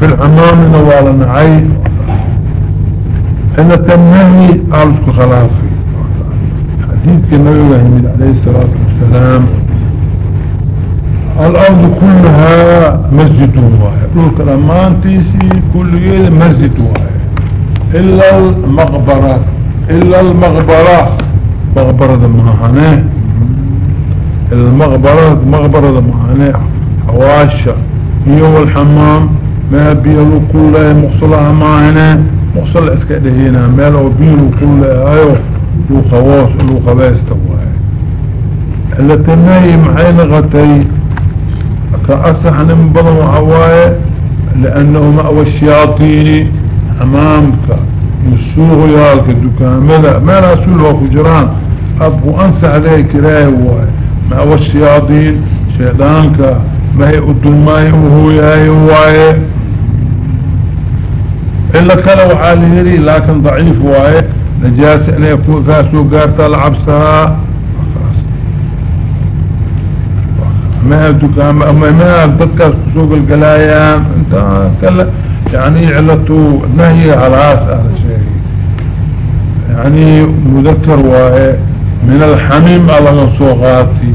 في العمام نوالا نعي إن تنهي ألف خلافي حديث النبي محمد عليه الصلاة والسلام الأرض كلها مسجد واحد والكلمان تيسي كل جيد مسجد واحد إلا المقبرات إلا المقبرة مقبرة معاناه المقبرة مقبرة معاناه حواشة هي والحمام ما بيل كل مقصلة معنا مقصلة اسكده هنا ما لو بيل كل ايو لو خواص لو خباس تواهي التنهي معين غتي كأصح نمبضا وحواي لأنه مأوى الشياطين أمامك يسوه يالك الدكاملة ما لا سلوه كجران أبقوا أنسى عليه كراي واي مأوى الشياطين شيطانك ما هي قدوماي وهو ياي واي cilo kale waxaa la yidhi laakin daciif waaye najaas inay kuwa kaasoo gaartaa la cabsahaa mama dadkaas kusoo gelgelaayaan inta kale yani cilatu nahyiga halaas ah la sheegay yani mudakar waaye min alxamiim a ah laga soo qaati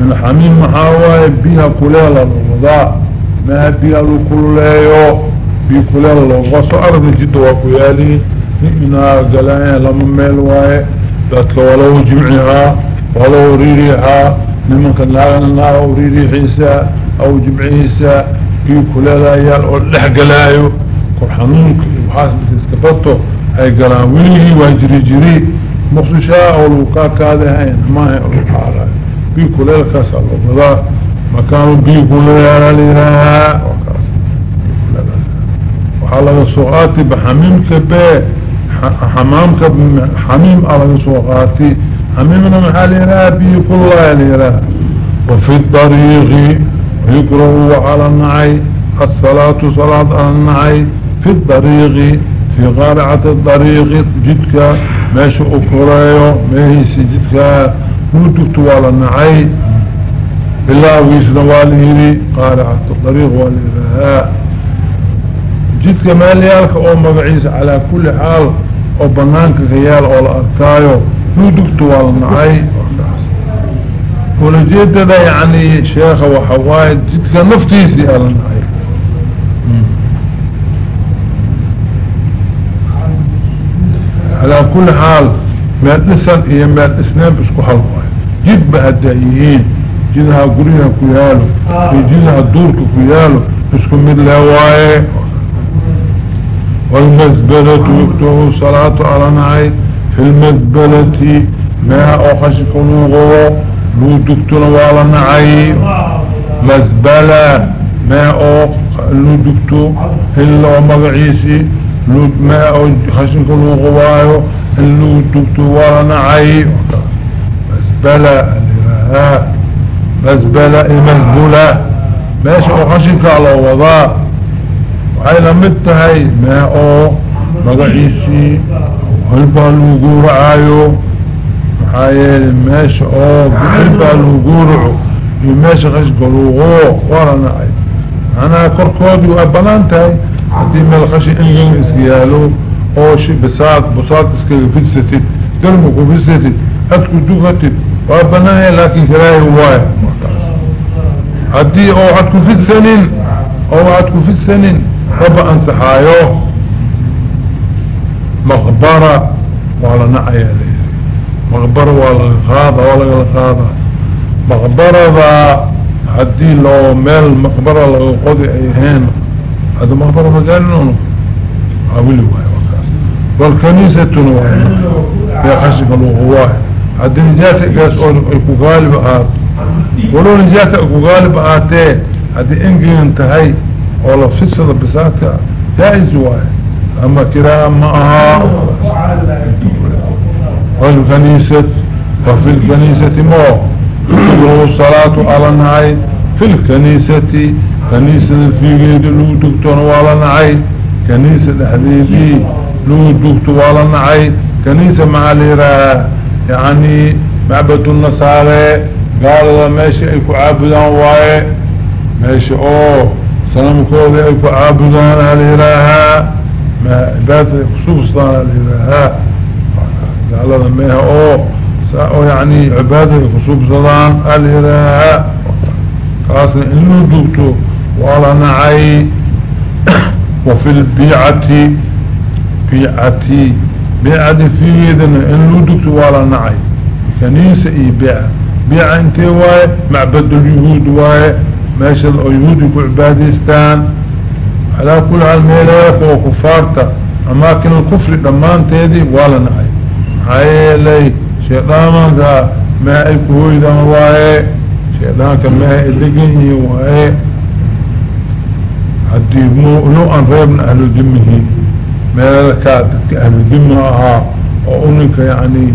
min alxamiim maxaa waaye biha kuleel lawadaa maha biha lu kululeeyo بكلان لو وصو عربنا جدا وكيالي نئنا قلان لما ميل واي داتك ولو جمعها ولو ريريها نمك ناغن الله وريري حيسا او جمعيسا بكلان ايال ولح قلايو كرحنونك وحاسب تسكبرتو اي قلان ويلي واجري جري مخصوشا او لوكاك هذا هين ما هي الحالة بكلان كاسا لو بدا مكان بكلان لها على سوقاتي بحميمك بي حمامك حميم على سوقاتي حميمنا محالي رابي كل الله وفي الطريق يقرأ على النعي الصلاة صلاة على النعي في الطريق في قارعة الطريق جدك ماشي أكريو ميهيسي جدك نوتكتو على النعي بالله ويسنا والهيري قارعة الطريق والهيري jidka meelyaalka oo magaciisa calaa kulli xaal oo banaanka kayaal oo la arkaayo nuudugta waa la nacay ulajeedada yani sheekha waxa waaye jidka naftiisii aa la nacay hmm. calaa kulli xaal meel dhisan iyo meel dhisneen isku hal waayo jidba haddaa yihiin jidaha guryaha ku yaalo iyo jidaha duurka ku yaalo isku mid le waaye والمزبلة يكتب صلاة على نعي في المذبلة ما أخشف نغو لو دكتور على نعي مزبلة ما أخ لو دكتور إلا ومغعيسي ما أخشف نغوايو لو دكتور على نعي مزبلة مزبلة المزبلة ماشي أخشف على وضاء waxay lamid tahay mee oo magaciisii holbaa lagu guuracaayo maxaa yeelay meesha oo bixilbaa lagu guuraco iyo meesha qashgaluuqo warana-ay macnaha korkoodii waa banaan tahay haddii meel qashin in iska yaalo oo bisaad busaad iskaga fidsatid galma ku fidsatid adku dugatid waa banaan laakiin karaahi waayo markaas haddii oo ad ku fidsanin oo aad ku fidsanin raba ansaxaayo maqbara waa la nacaya layiri maqbara waa laga qaada waa lagala qaada maqbarada haddii loo meel maqbara laga qodi ay ahayn hada maqbara magaalinono awili waayo wakaas walkaniisatuna waa ee qashinka luuqu waayo haddii nijaasa gaas oo ay ku gaalib ahaato walow nijaasa ay ku gaalib ahaatee haddii engegan tahay oo lafsidsada bisaadka jaa-is waaye ama kiraa ma aha alkaniisad wafi lkaniisati mo tukrahu salaatu ala nacay fi lkaniisati kaniisada fiigeeda lagu dugtoona waa la nacay kaniisa dhexdeedii lagu dugto waa la nacay kaniisa maxaa layihaahaa yacanii macbadnasaare gaalada meesha ay ku caabudaan waaye meesha oo sanamkooda ay ku caabudaan alilaahaa ma cibaadada ay kusuustaan alilaahaa gaalada meeha oo oo yani cibaadada ay kusuubsadaan alilaahaa kaasna in loo duugto waa la nacay wafi lbiicati biicati biicadi figeedana in loo duugto waa la nacay kaniisa iyo biica biica intee waaye macbad alyahuud waaye meeshad oo yuhuudi ku cibaadaystaan calaa kulli haal meelayaaka oo kufaarta amaakin alkufri dhammaanteedii waa la nacay maxaa yeelay shaydaamanka meha ay ku hoydaan waaye shaydaanka meha ay degan yihiin waaye haddii mu nu aan reebna ahludimihi meeladakaa dadka ahludimi ahaa oo uninka yacni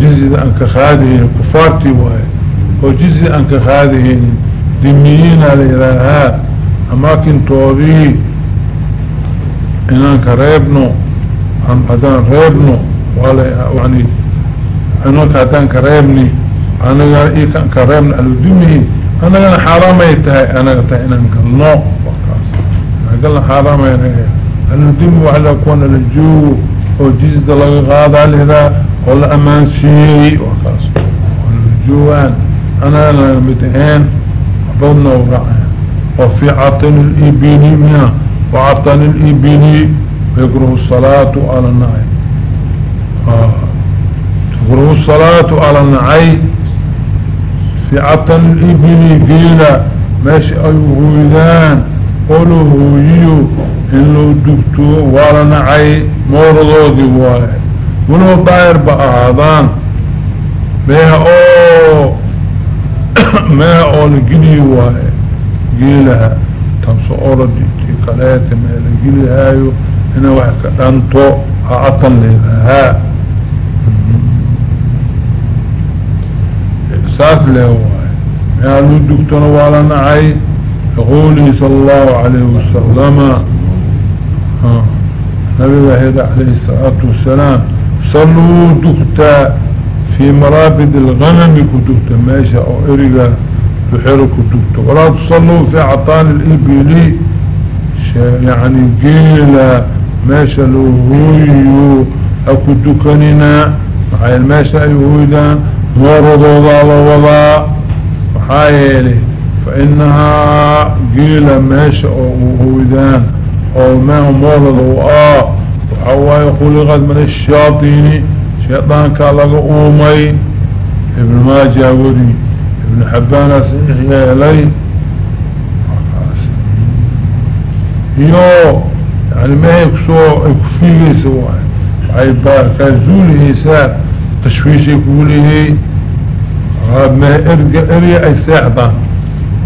jizida aan ka qaadihaynin kufaartii waaye oo jizida aan ka qaadihaynin dimiyiina la yidhaahaa amaakintoodii inaan ka reebno am haddaan reebno walyani anaka haddaan ka reebni anaga ikan ka reebna aldimiyi anagana xaaraamay tahay anaga tahay inaan galno wakaas galna xaaraamay anaga aldimi waxa la kuwana la joogo oo jizda laga qaadaa lidaa oo la ammaansiiyey wakaas oo la joogaan anagana laga mid ahayn بدنا ورعا وفي عطن الإبيني منها وعطن الإبيني يقره الصلاة على النعي تقره الصلاة على النعي في عطن الإبيني قيلة ماشي أيهودان قوله يو إن لو دكتو ولا نعي مورضوذي واي ونو باير بقى هذان بيها اوه ما أول قلي واي قيلها تنسو أورد كليات ما قلي هايو هنا وحكا أنتو أعطل لها إحساس له واي قالوا الدكتور والا نعي يقولي صلى الله عليه وسلم نبي الله عليه الصلاة والسلام صلوا دكتور في مرابد الغنم كتبت ماشا او ارقا بحير كتبت ولا تصلوا في عطان الابلي يعني قيل ماشا لهويو اكتبكننا معايا ماشا ايهويدا مرضو ضع ووضع وحايلي فإنها قيل ماشا ايهويدان او ما مرضو اه وحواي خلقت من الشاطيني shaydaankaa laga uumay ibn maaja weri ibn xabaana saxiix yeelay iyo yani mahay kusoo ay kufiigeysa waay waxay ba kaa zuuliheysaa tashwiishay kuulihi maha erga erya ay seexdaan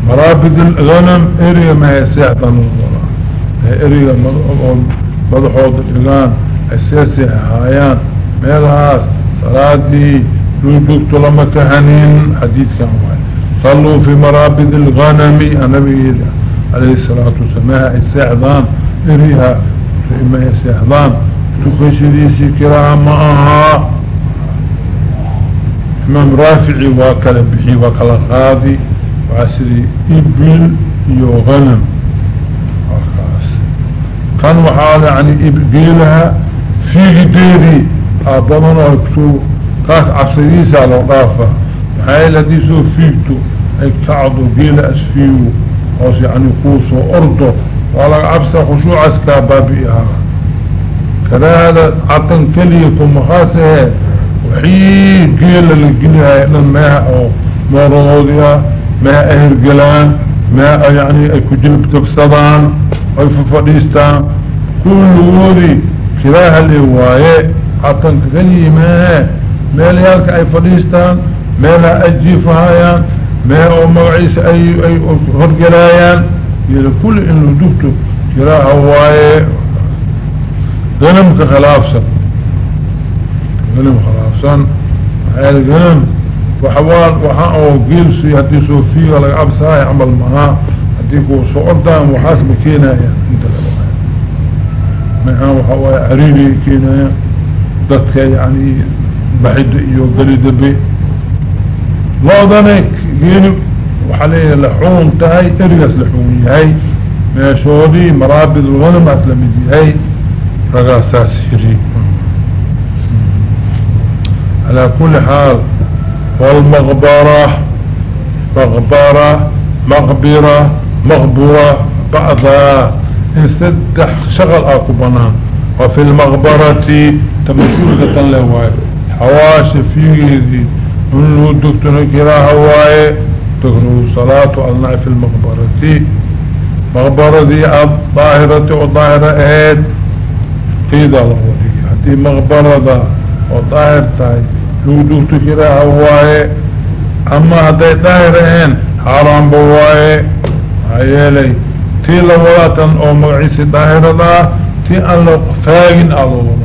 maraabid alghanam erya mahay seexdaan erga madaxooda dhigaan ay seeseexahaayaan meelahaas salaadii luu joogto lama kahanin xadiidkan waay salluu fii maraabid alghanami anabi yidhi calayhi salaatu wasalam meeha ay seexdaan eriha rima ay seexdaan tukashadiisii kiraaha ma ahaa imaam raafici waa kala bixi waa kala qaadi waxaa sidii ibil iyo hanam kaas kan waxaa yani geelaha fiigideedii aabadan oo kusoo kaas cabsidiisaa loo dhaafa maxaa yeele haddii soo fiigto ay kacdo geela asfiigo hoos yani kuu soo ordo waa laga cabsa khushuucaskaa baabi ahaa karaahada catan keliya kumakaasahee wixii geela la gelihaya dhan meeha oo mooradoodii ah meeha ay hirgelaan meeha yani ay ku jilbtabsadaan ay fafadhiistaan kulligoodii kiraaha le waaye حتى كلي ما ميل يالك اي فديستان ميل اجيفهايان ميل او مغعيس اي اي غرقلايان يلا كل انه دفتو جراء هواي غنمك خلافسا غنم خلافسا حيال غنم وحوال وحا او قيلسي هدي صوفيه لك عبساي عمل معاه هديكو سعودان وحاسب كينايا انت لبقى معاه وحواي عريبي كينايا dadka yani baxida iyo galidabe loodane gelib waxaa leeyahay laxuun tahay erigaas laxuun yahay meeshoodii maraabid laganamaas lamid yahay ragaasaas hiri calaa kuli xaal walmaqbara maqbara maqbira maqbura bacdaa in saddex shaqal ah ku banaan wa fi lmaqbarati تمشهورك تنلا واي حواش فيه دي انه دكتور كراها واي تقروا صلاة الله في المقبرة مقبرة دي الظاهرة وظاهرة ايد قيد الله وديك حتى مقبرة دا وظاهر تاي لو دكتور كراها واي اما هدي ظاهرين حرام بواي هايالي تي لولاتا او مقعيسي ظاهرة دا تي ان لو فاقن الله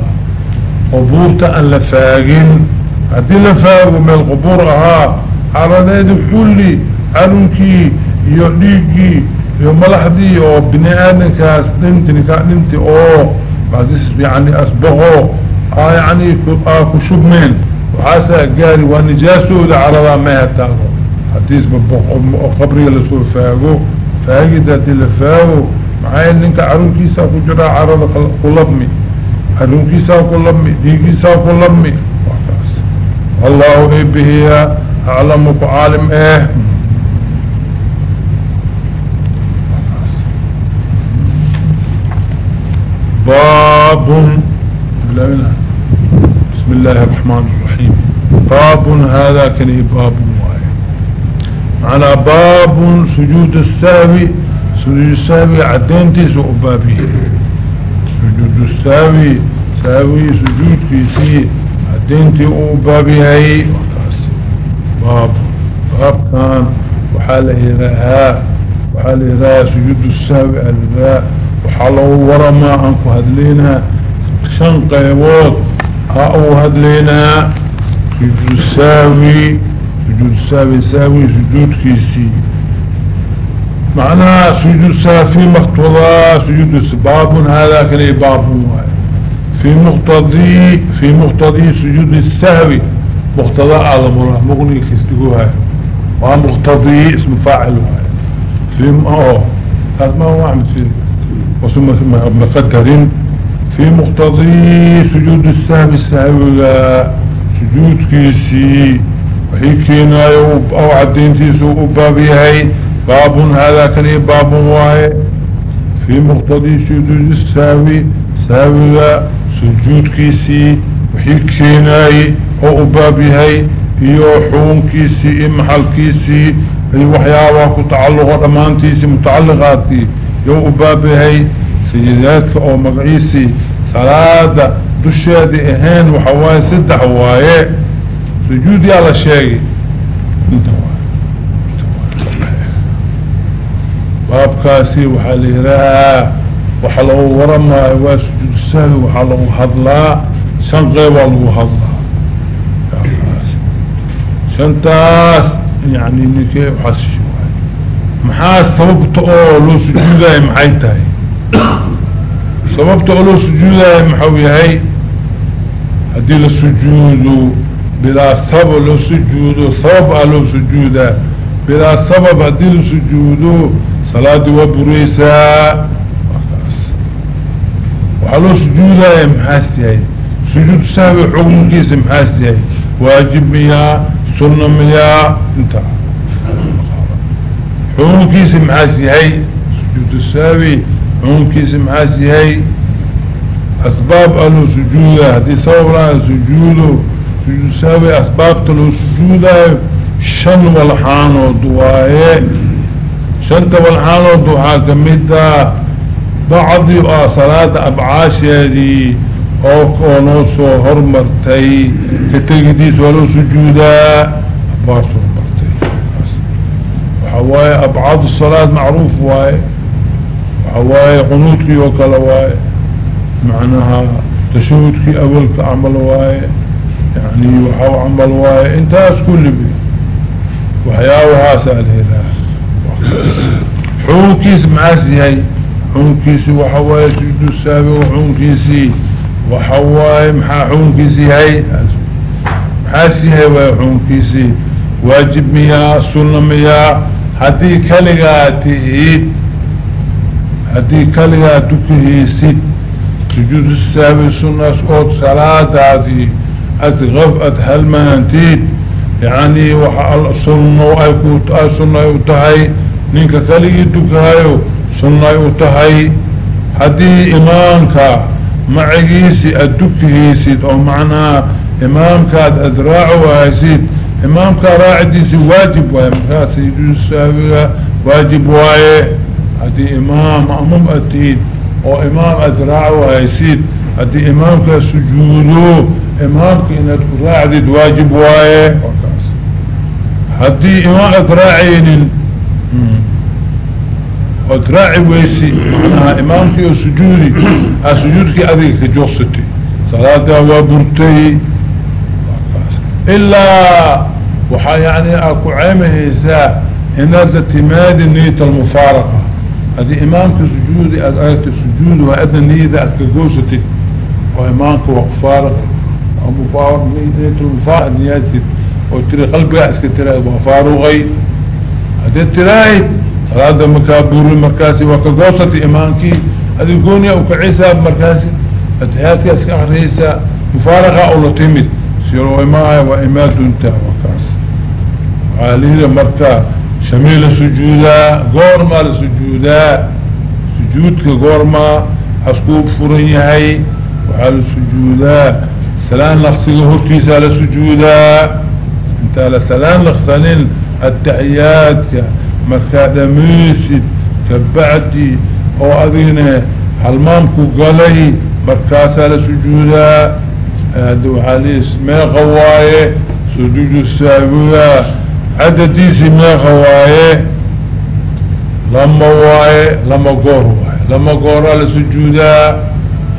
qubuurta aan la faagin haddii la faago meel qubuur ahaa caradeedi xulli carunkii iyo dhiiggii iyo malaxdii oo bini aadamkaas dhinti ninkaa dhinti oo yani asbaqo aa yani aa ku shubmeen waxaasaa gaari waa nijaasooda caradaa mahataado hadiisba qabriga lasoo faago faagida haddii la faago maxaa ninka carunkiisaa ku jiraa carada kulabmi xanuunkiisaa ku lami dhiigiisaa ku lami wakaas allahu eebihiyaa aclamu ku caalim eh baab bismi illaahi الرaحmaan الرaحيim baab hada kani baab waay manaa baab sujuud الsahwi sujuud sahwi cadeyntiisa u baabyihi sujuudu saawi saawi sujuudkiisii hadeyntii uu baabyahay markaas baab baabkan waxaa la yidhaahaa waxaa la yidhahaa sujuudu saawi albaa waxaa lagu waramaa aan ku hadlaynaa shan qaybood aa ugu hadlaynaa sujuudu saawi sujuudu saawi saawi sujuudkiisii معناها سجود في مقتضى سجود باب هذا كان باب في مقتضي في مقتضي سجود السهو مقتضى الامر مغني كستغوها ومقتضي اسم فاعل في اه هذا ما هو عم في وسمى مقدرين في مقتضي سجود السهو السهو سجود كيسي وهي كينا او عدين تيسو ابابيهين باب هذا كان باب واي في مقتضي سجود الساوي ساوي سجود كيسي وحيكيناي او بابيهي iyo xuunkiisii iyo maxalkiisii iyo waxyaabaha ku tacalluqo dhammaantiisii mutacalliqaadkii yow u baabahay sajidaadka oo magaciisii salaada dusheedii ahayn waxaa waaye saddex waaye sujuud yaa la sheegay baabkaasi waxaa la yihaahaa waxaa lagu waramaayo waa sujuud sahwi waxaa lagu hadlaa shan qeybaa lagu hadlaa shantaas yani ninke waaas maxaa sababta oo loo sujuudayo maxay tahay sababta oo loo sujuudayo maxau yahay haddii la sujuudo bilaa sabab loo sujuudo sabab aa loo sujuudaa bilaa sabab haddii la sujuudo salaadii waa bureysaa waxaa loo sujuudaya maxaas yahay sujuud sahwi xukunkiisa maxaas yahay waajib miyaa sunna miyaa inta xukunkiisa maxaas yahay sujuud sahwi xukunkiisa maxaas yahay asbaab a loo sujuudaya haddii sabab la sujuudo sujuud sahwi asbaabta loo sujuudayo shan walxaanood waaye shanta walcaanood waxaa ka mid ah bacdi ah salaada abcaasheedii oo oo noo soo hormartay ka tegidiis waa loo sujuudaa abbaasoo martay waxaa waaye abcadu salaad macruuf waaye waxaa waaye qunuudkii oo kale waaye macnaha tashahudkii awalka camal waaye yani waxaa camal waaye intaas kulli waxyaabahaasa alhelaa xuunkiis macaas yahay xuunkiisi waxa waaye sujuudu saabi xuunkiisii waxa waaye maxaa xuunkiisi yahay maxaas yahay waay xuunkiisii waajib miyaa sunna miyaa haddii kaligaa tihiid haddii kaligaa dukahaysid sujuudu saabi sunnaas ood salaadaadii adgaf ad halmaantiid yacnii waxa sunno ay u tahay ninka keligii dukaayo sunnay u tahay haddii imaamka macigiisii aad dukihaysid oo macnaha imaamkaad aad raaco haysid imaamka raacidiisi waajib waaye markaa sayidusaawiga waajib waaye haddii imaam ma'muum aad tihid oo imaam aada raaco haysid haddii imaamkaa sujuudo imaamka inaad ku raacdid waajib waaye kaas haddii imaam aad raacaynin ood raaci weysi macnaha imaamkii oo sujuudi aa sujuudkii adiga ka joogsatay salaadaa waa burtay ilaa waxaa yani aa ku ceemahaysaa inaada timaadi niyat almufaaraqa haddii imaamka sujuudi aad aragta sujuud waa adna niyada aad ka goosatid oo imaamka waa kufaaraqa niyatmufaaraqa niyaatid oo tiri qalbigaa iska tiraahid waa faaruqay haddii tiraahid salaada makaa buuri markaasi waa ka goosatay imaankii adi gooniya u kacisaa markaasi fatihaadka iska akriyaysaa mufaaraqa ula timid simaaya waa imaa duntaa wakaas waxaa liida marka shamii la sujuudaa goormaa la sujuudaa sujuudka goormaa askuu furan yahay waxaa la sujuudaa salaan laqsiga hortiisaa la sujuudaa intaa la salaan ataxiyaadka markaad dhamaysid kabacdi oo adigna halmaamku galay markaasaa la sujuudaa hada waxaa leeis meeqa waaye sujuudu saawiga cadadiisii meeqa waaye lama waaye lama goor waaye lama gooraa la sujuudaa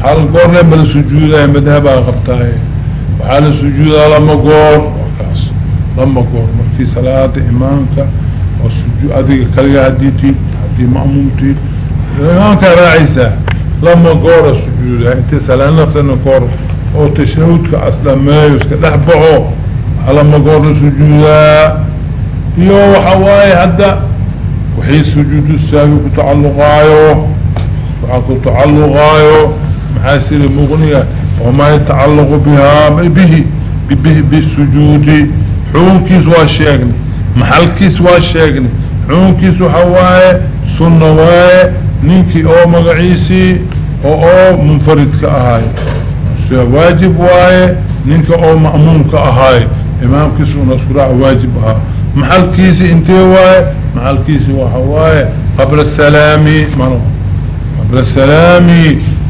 hal goorna ma la sujuudaay madhabaa qabtaaye waxaa la sujuudaa lama goor kaas lama goor markii salaada imaamka adiga kaliga hadii tid hadii ma'muum tid imaankaa raacaysaa lama goora sujuuda inta salaan naftana koor oo tashahudka asdhameeyo iska dhex baxo lama goorna sujuudaa iyo waxa waaye hadda wixii sujuudu saawi ku tacalluqaayo waxaa ku tacalluqaayo maxaa siri muqniga wamaa yatacalluqu bihaa bihi bihi bisujuudi xukunkiis waa sheegnay maxalkiis waa sheegnay cununkiis waxaa waaye sunna waaye ninkii oo magaciisii oo oo munfaridka ahaayo waajib waaye ninka oo ma'muumka ahaayo imaamkiisuna iskuraaca waajib ahaa maxalkiisi intee waaye maxalkiisi waxa waaye qabla salaami mano qabla salaami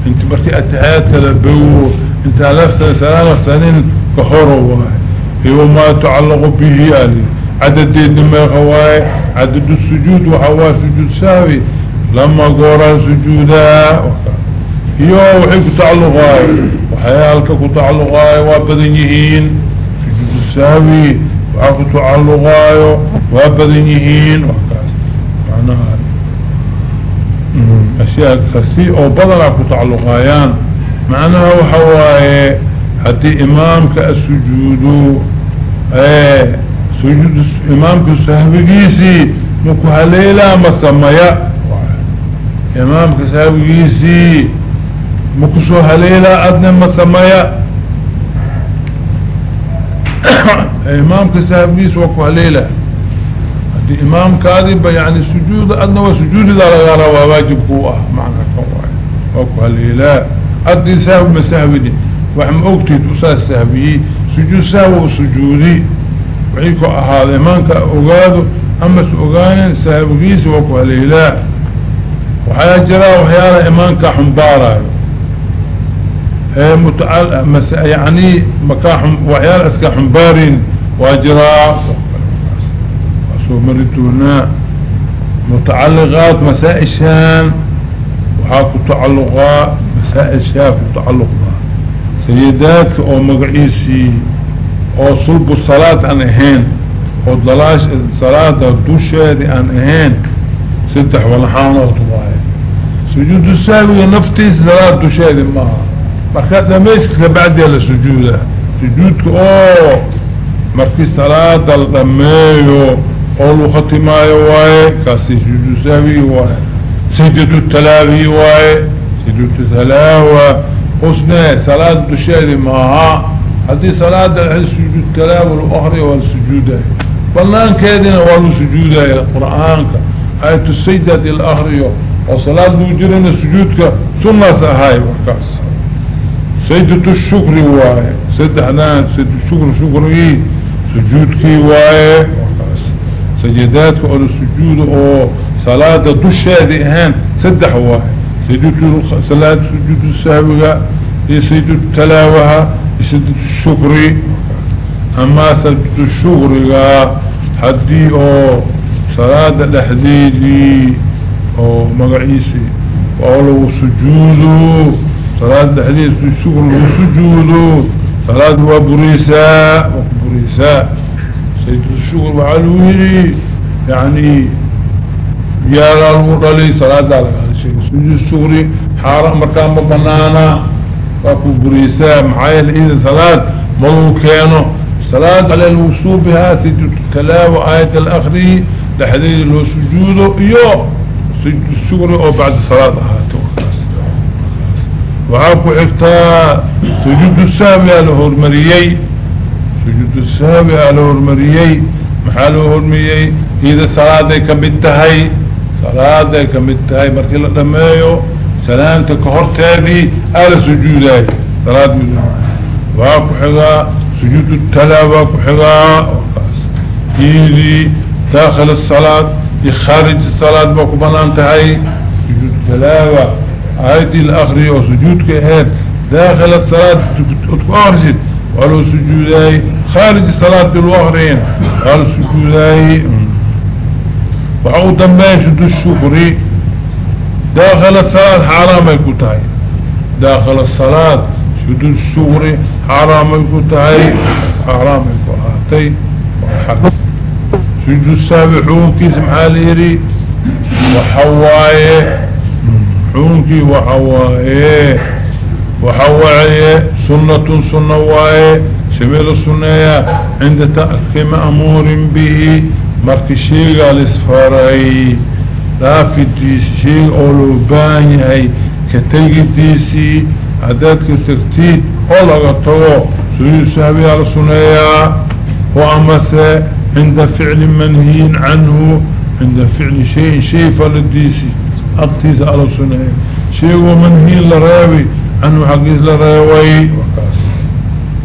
inti markii atixiyaadka la bogo intaan lafsa salaam lafsanin ka horo waaye iyo maa tucallaqu bihi alii عددين ما هواي عدد السجود وحوا سجود ساوي لما قورا سجودا يو وحي كتعلقاي وحيالك كتعلقاي وابدنيهين سجود الساوي وعفو تعلقاي وابدنيهين وحكاس معناها أشياء كثير أو بدلا كتعلقايان معناها وحواي هدي إمامك السجود ايه sujuud imaamka sahbigiisii maku haleelaa ma sameya imaamka sahbigiisii maku soo haleelaa adna ma sameya imaamka sahbigiisi waa ku haleela haddii imaamkaadiba yani sujuuda adna waa sujuudidaa lagaa rabaa waajibkuu ah macna kan waay waa ku haleelaa adii sahbi ma sahbini wax ma ogtid usaas sahbiyey sujuud sahwa sujuudi wixii ku ahaada imaanka ogaado ama s ogaanin saabugiisa waa ku haleelaa waxaa jiraa waxyaala imaanka xumbaarayo yani makaa waxyaala iska xumbaarin waa jiraa soo mari doonaa mutacaliqaat masaaishaan waxaa ku tacaluqaa masaaishaa ku tacaluqdaa sayidaadka oo magaciisii oo sulbu salaad aan ahayn oo dalaash salaada dusheeda aan ahayn saddex walxaanood waaye sujuudu saawiga naftiisa salaad dusheeda maaha marka dhamayskarka bacdiyaa la sujuudaa sujuudka oo markii salaada la dhameeyo oo lagu khatimaayo waaye kaasi sujuudu saawiga waaye sajadu talaabi waaye sajdatu talaawa husne salaad dusheeda maaha haddii salaada sujuud kalaawal akriya waa la sujuudaya banaankeedina waa la sujuudaya qur-aanka aayatu sajda hadii la akriyo oo salaad buu jirana sujuudka sunnaas ahaay markaas sajdatu shukri waaye saddexdaan sajdatu shukri shukrigii sujuudkii waaye markaas sajadaadka oo la sujuuda oo salaada dusheedi ahaan saddex waaye sajdatu iyo sajdatu talaawaha سدة الشكر اما سدة الشكر حدي او صلاة الاحديدي او مقعيسي وقالوا سجوده صلاة الاحديد الشكر له سجوده صلاة وبريساء وبريساء سيدة الشكر وعلويني يعني يا لالو دلي صلاة الشكر حارة مركان ببنانا waa ku burisaa maxaa yeele idin salaad ma luu keeno salaad ale lagu suubihaa sajud tilaawa aayadal akhrihi dhexdeeda loo sujuudo iyo sugri oo bacda salaad ahaato waxaa ku xigtaa sujuudu sahwi aa la hormariyey sujuudu sahwi aa la hormariyey maxaa loo hormariyey ida salaaday ka mid tahay salaaday ka mid tahay markii la dhameeyo salaamta ka horteedii ألا سجوداي ثلاث مدعوة واكو حقا سجود التلا واكو حقا وقاس إيلي داخل الصلاة خارج الصلاة واكو بنانتهاي سجود التلا آيتي الأخري وسجودك آيات داخل الصلاة تكارجد قالوا سجوداي خارج الصلاة بالوغرين قالوا سجوداي وعودا ماشد الشكري داخل الصلاة حرام يكون تهاي داخل الصلاة شدود الشغر حرامي كتاي حرامي كهاتي وحق شدود السابحون كيس محاليري وحواي حونكي وحواي وحواي سنة سنة واي شميل السنة عند تأخي مأمور به مركي الشيغ الاسفاري دافد الشيغ أولو بانيهي كتجديسي عدد كتكتيد أولا قطوه سيسابي على سنيا وأمس عند فعل منهي عنه عند فعل شيء شيء فالديسي أقتيس على سنيا شيء ومنهي لراوي عنه حقيس لراوي وكاس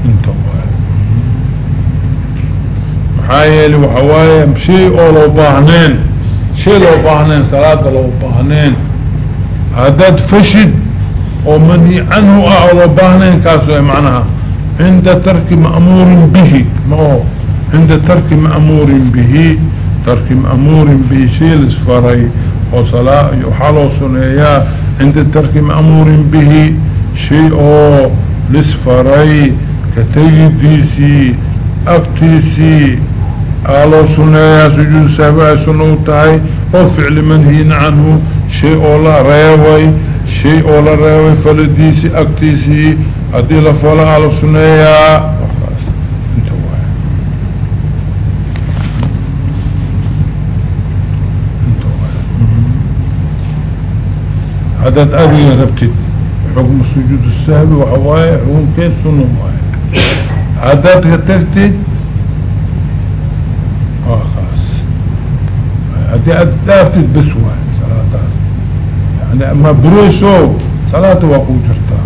انتوه محايل وحوايا شيء أولا باهنين شيء لو باهنين صلاة لو باهنين haddaad fashid oo manii canhu ah oo la baahnayn kaas way macnaha cinda tarki ma'muurin bihi ma oo cinda tarki ma'muurin bihi tarki ma'muurin bihi shii lisfaray oo salaa iyo waxaa loo suneeyaa cinda tarki ma'muurin bihi shay oo lisfaray katagidiisii agtiisii aa loo suneeyaa sujuud saabi ay sunna u tahay oo ficli manhiina canhu shay oo la reebay shay oo la reebay faladiisii agtiisii haddii la fala ala suneeyaa haddaad adiga rabtid xukmu sujuud sahbi السجود waaye xukunkeed sunna maayo haddaad ka tagtid waa kaas haddii aada dhaaftid bas waay mabrso salaata waa ku jirtaa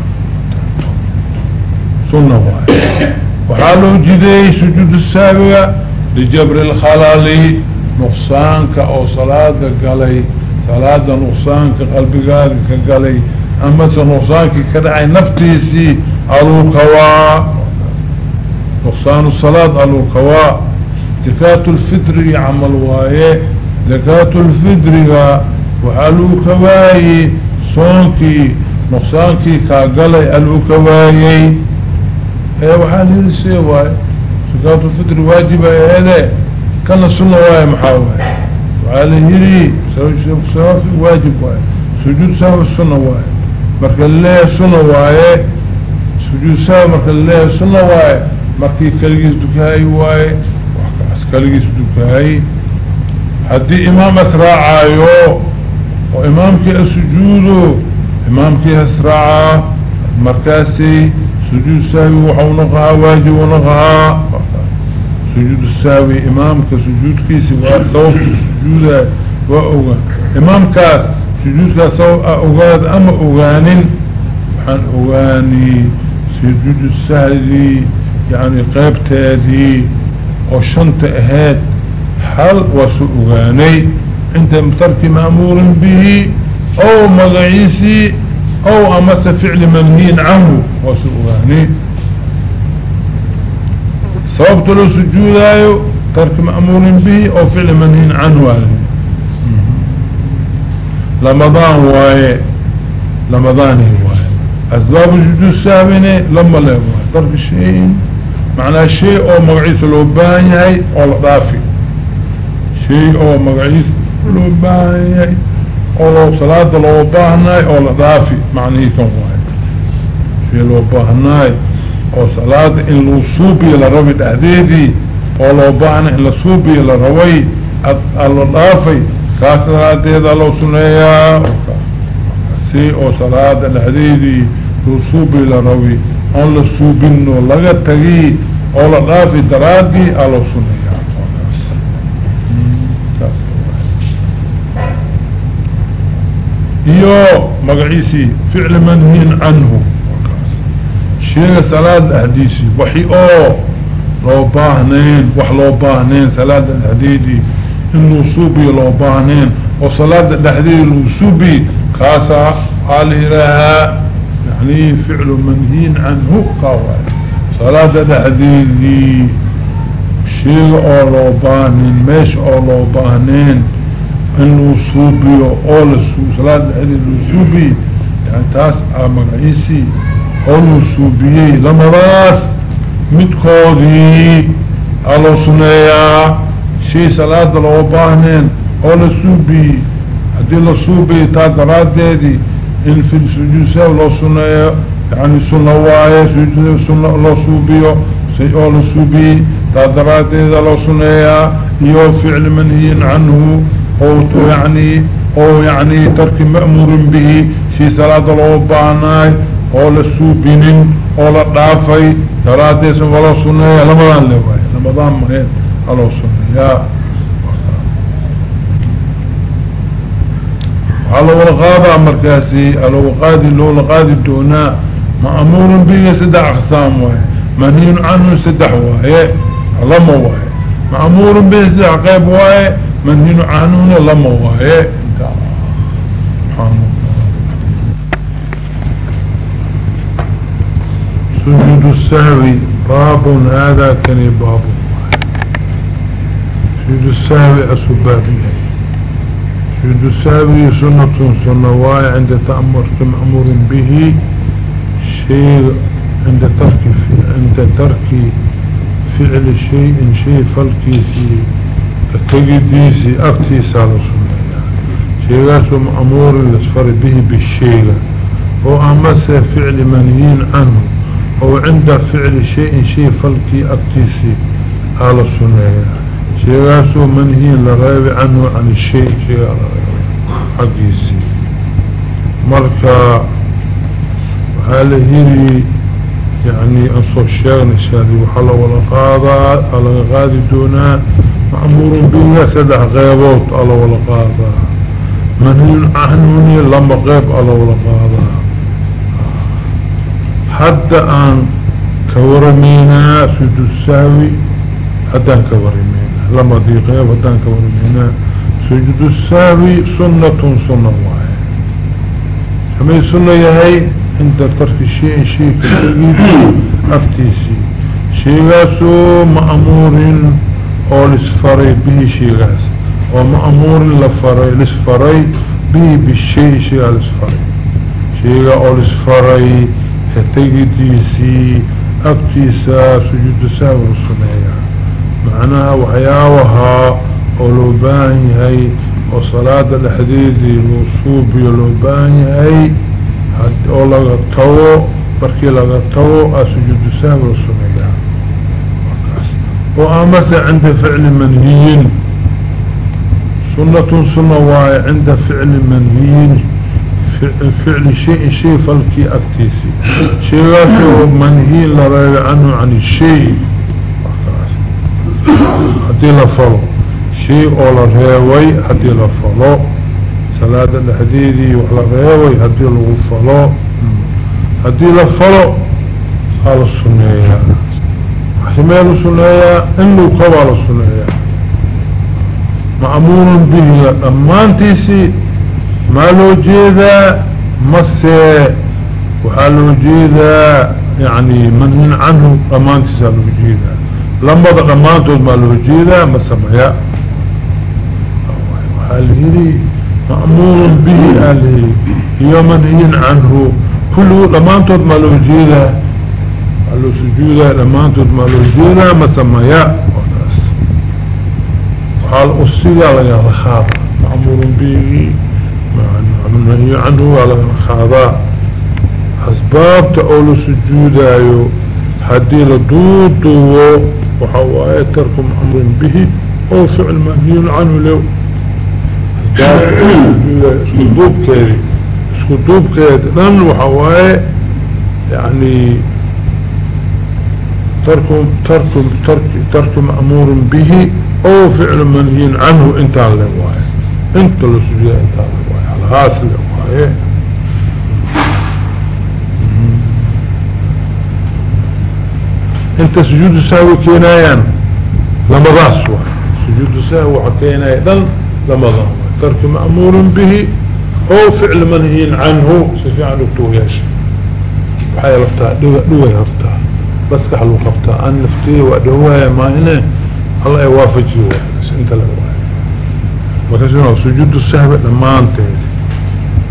sunna waay waxaa loo jideeyey sujuudu saabiga lijabri lkhalali nuqsaanka oo salaada galay salaada nuqsaanka qalbigaaga ka galay amase nuqsaankii ka dhacay naftiisii aluukawaa nuqsaan salaad aluukawaa zakaat lfitri iyo camal waaye zakaat lfitriga وحلو كواي صونكي نقصانكي كاقلي ألو كواي ايه وحال هذا الشيء واي زكاة الفطر واجبة هذا كان السنة واي محاوي وعلى هيري سواف واجب واي سجود ساوى السنة واي مركا الله السنة واي سجود ساوى مركا الله السنة واي مركي كالجيس دكاي واي وحكا عسكالجيس دكاي حدي إمام أثراعايو وإمامك السجود إمامك أسرع مركاسي سجود ساوي وحونقها واجه ونقها سجود الساوي إمامك سجود كيسي وثوبت السجود وأوغا إمامكاس سجودك سوء أغاد أما أغانين وحن أغاني سجود السهدي يعني قيبتادي وشنت أهاد حل وسوء أغاني inta tarki ma'muuri bihi ow magaciisii ow amase ficli manhiyin canhu waasu ogaani sababta loo sujuudaayo tarki ma'muurin bihi ow ficli manhiyin canhu al lamadaan waaye lamadaani waaye asbaabu sujuud sahwine lama le waaye tarki shayin macnaa shay oo magaciisa loo baahan yahay oo la dhaafi shay oo magaciisa loo baahan yahay oo salaada loo baahnaay oo la dhaafi macnihii kan waay shii loo baahnaay oo salaada in luu suubiyo la rabay dhexdeedii oo loo baahnay in la suubiyo la rabay la dhaafay kaas salaadeeda loo suneeyaa si oo salaada dhexdeedii luu suubiyo la rabay oon la suubinoo laga tagiy oo la dhaafi daraadii loo suneeya iyo magaciisii ficli manhiyin canhu sheega salaada ahdiisi waxi oo loo baahnayn wax loo baahnayn salaada dhexdeedii in luu suubiyo loo baahnayn oo salaada dhexdeedi luu suubi kaasaa waxaa la yidhaahaa yani ficlu manhiyin canhu kaa waay salaada dhexdeedii sheega oo loo baahnayn meesha oo loo baahnayn inuu suubiyo oo la salaada dhexdeeda loo suubiye yani taas aa magaciisii ooluu suubiyey labadaas midkoodii aa loo suneeyaa shay salaada loo baahneen oo la suubiyey haddii la suubiye taa daraaddeedii in fi sujuudsaa loo suneeyo yani sunna waaye sujuud sunna loo suubiyo say oo la suubiyey taa daraaddeeda loo suneeyaa iyo ficli manhiyin canhu أو يعني أو يعني ترك مأمور به شي صلاة الأوباناي أو لسوبين أو لطافي تراتيس ولا سنة رمضان لواي رمضان مهين الله سنة يا على والغابة مركزي على وقادي لو لقادي دونا مأمور به سدع أقسام واي منين عنه سدح واي لما واي مأمور به سدع قيب واي maninu canuuna lama waaye inta sujuud sahwi baabun haadaa kani baabun sujuud sahwi asu baabiya sujuud sahwi sunatun suna waaye cinda ta'murka ma'muurun bihi شيء عند ترك عند ترك فعل شيء شيء فالكيسي tegidiisii agtiisaa la sumeeyaa sheegaasoo ma'muurin lasfari bihi bisheega oo amase ficli منهين canhu oo cinda ficli shay-in shay falkii agtiisii aa la sumeeyaa sheegaasoo manhiyin la reebi canhu can ishay sheegaa la reeba xaggiisii marka يعني أصو الشاغنش هذه وحلا ولا قاضى على غادي دونها مأمور بالله سدح غيبوت على ولا قاضى منين عنوني لما غيب على ولا قاضى حتى أن كورمينا سدو الساوي حتى أن كورمينا لما دي غيب حتى أن كورمينا سجد الساوي سنة سنة واحد حمي سنة يهي inta tarki shayin shay kasheegiisa aftiisii sheegaasoo ma'muurin oo lisfaray bihi sheegaas oo ma'muurin la faray lisfaray bihi bishay sheegaa lisfaray sheega oo lisfaray kategidiisii aftiisa sujuudu saawi la sumeeyaa macnaha waxyaabaha oo loo baahan yahay oo salaada dhexdeedii loo suubiyo loo baahan yahay oo laga tago markii laga tago aa sujuudu sahwi la sameeyaa markaas oo amase cinda ficli manhiyin sunnatun sunna waaye cinda ficli manhiyin ficli shayin shay falkii agtiisi shaygaas oo manhiyin la reebay canhu can shay markaas haddii la falo shay oo la reebay haddii la falo salaada dhexdeedii wax la reebay haddii lagu falo haddii la falo aa la suneeyaa waxsimee la suneeyaa in lagu kabaa la suneeyaa ma'muuran bihiga dhammaantiisii maa loo jeedaa mase waxaa loo jeedaa yani manhin canhu dhammaantiisaa loo jeedaa lambada dhammaantood maa loo jeedaa ma sameya waxaa la yidhi مأمور به عليه يمنهي عنه كله لما انتظ لو جيدا قالوا سجودا لما انتظ ما لو جيدا ما سميا قال أصيلا ليا مأمور به منهي عنه على رخاضا أسباب تقول سجودا هدي لدود وحواية تركم أمر به أو فعل منهي عنه لو iskuduubkeedi iskuduubkeedi dhan waxa waaye yani tarku tarku tarki tarku ma'muur bihi oo ficlu manhiyin canhu intaa le waaye inta la sujiya intaa le waaye halhaas le waaye inta sujuudu saawi keenayaan lamadaas waay sujuudu saawi waxa keenaya dhan lamadan ترك مأمور به أو فعل منهي عنه سفيع دكتور ياشي وحي رفتها دوي رفتها بس كحلو قبتها أن نفتيه وأدوايا ما هنا الله يوافج بس انت لأوايا وكسنا سجود السهبة لما انتهي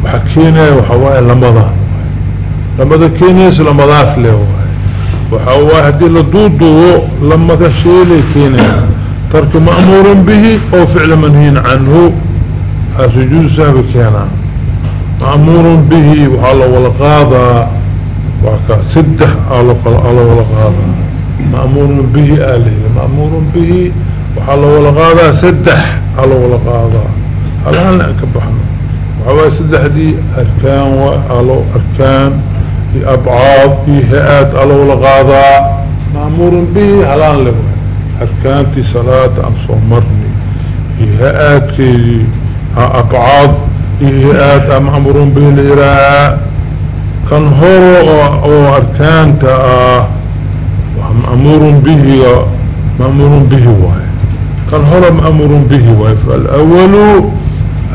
وحكينا وحوايا لمضان لمضان كينيس لمضاس لهوايا وحوايا هدي لدودو لما تشيلي كينيس ترك مأمور به أو فعل منهي عنه sujuud saabi keenaa ma'muurun bihi waxaa la wala qaadaa waka saddex la wala qaadaa ma'muurun bihi aa layidhi ma'muurun bihi waxaa la wala qaadaa saddex aa la wala qaadaa halana an ka baxno waxaa waaya saddexdii arkaan alo arkaan iyo abcaad iyo ha-aad aa la wala qaadaa ma'muurun bihi halaan le waay arkaantii salaada aan soo marni iyo ha-aadkeedii abcaad iyo aad amamurun bii la yihaahaa kan horo oo arkaanta ah mamurun bihi mamurun bihi waayo kan horo mamurun bihi waayo faalwalu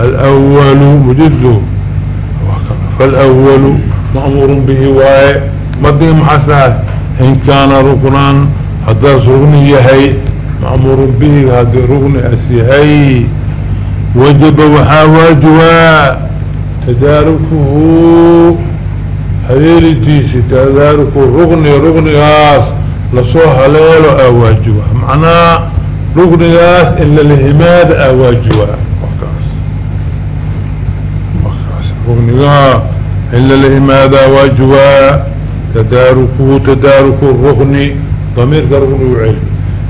alwalu mujidu faalwalu mamurun bihi waaye madii maxaasa in kaana ruknan haddaas rugni yahay mamurun bihi haddii rugni as yahay wajaba waxaa waajibaa tadaarukuhu haleelitiisi tadaarukuhu rugni rugnigaas lasoo haleelo aa waajiba macnaa rugnigaas in lalahimaada aa waajiba markaas markaas rugnigaa in lalahimaada waajiba tadaarukuhu tadaaruku rugni damiirka rugni u celi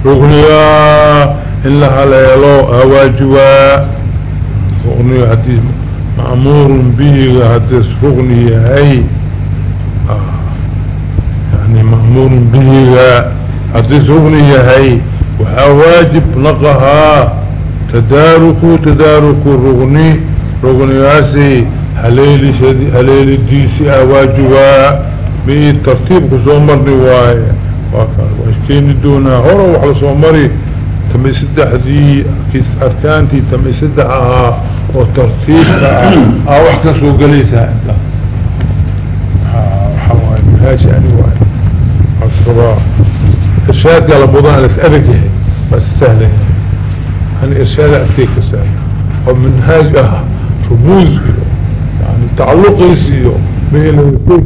rugnigaa in la haleelo aa فقني حديث مأمور به حديث فقني أي يعني مأمور به حديث فقني أي وحواجب نقها تدارك تدارك رغني رغني عسي هليل, هليل ديسي أواجبا بإي الترتيب كسومر نواي واشتيني دونا هورا وحل سومري سدح دي أركانتي تمي سدح oo tartiibka ah aa wax ka soo gelaysaa inta waxaa waay manhaaji ani waay asrabaa irshaadka la badan las adag yahay waa sahlan yahay ani irshaada adkay ka sahlan oo manhaaj ah rubuus iyo yani tacaluqiis iyo bel